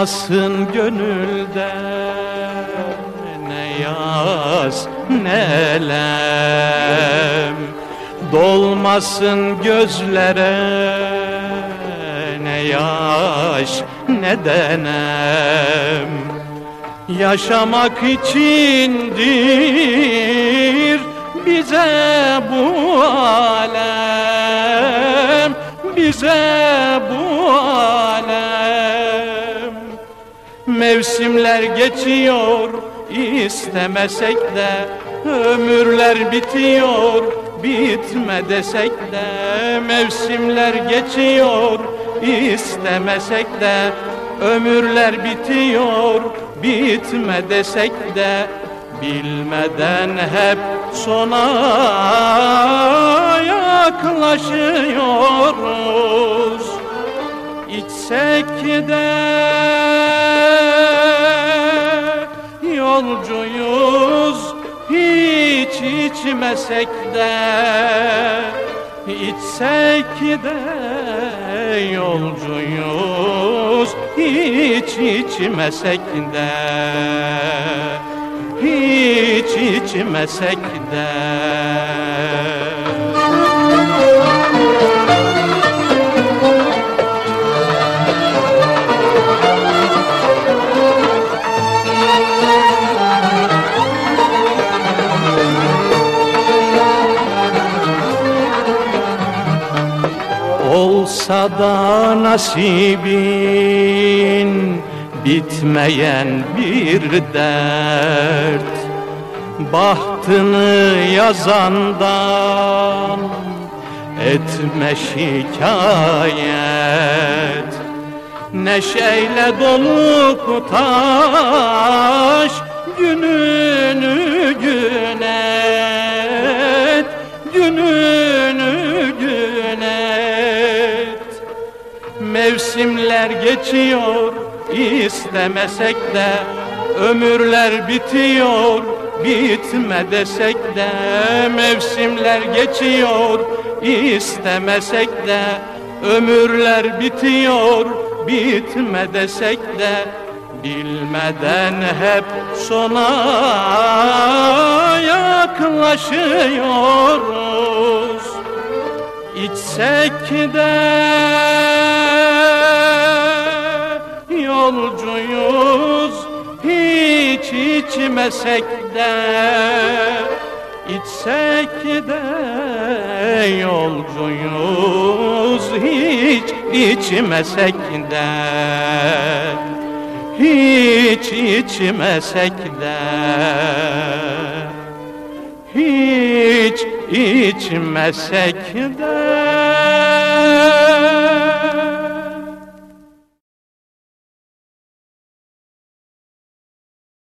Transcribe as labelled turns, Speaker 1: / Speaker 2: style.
Speaker 1: Dolmasın gönülde ne yaz ne lem. Dolmasın gözlere ne yaş ne denem Yaşamak içindir bize bu alem Bize bu alem Mevsimler geçiyor istemesek de Ömürler bitiyor bitme desek de Mevsimler geçiyor istemesek de Ömürler bitiyor bitme desek de Bilmeden hep sona yaklaşıyoruz İçsek de yolcuyuz Hiç içmesek de İçsek de yolcuyuz Hiç içmesek de Hiç içmesek de Olsa da nasibin bitmeyen bir dert. Bahtını yazandan etme şikayet. Neşeyle dolu taş gününü gün et. Gününü Mevsimler geçiyor istemesek de Ömürler bitiyor bitme desek de Mevsimler geçiyor istemesek de Ömürler bitiyor bitme desek de Bilmeden hep sona yaklaşıyoruz. İçsek de yolcuyuz Hiç içmesek de İçsek de yolcuyuz Hiç içmesek de Hiç içmesek de Hiç içmesek de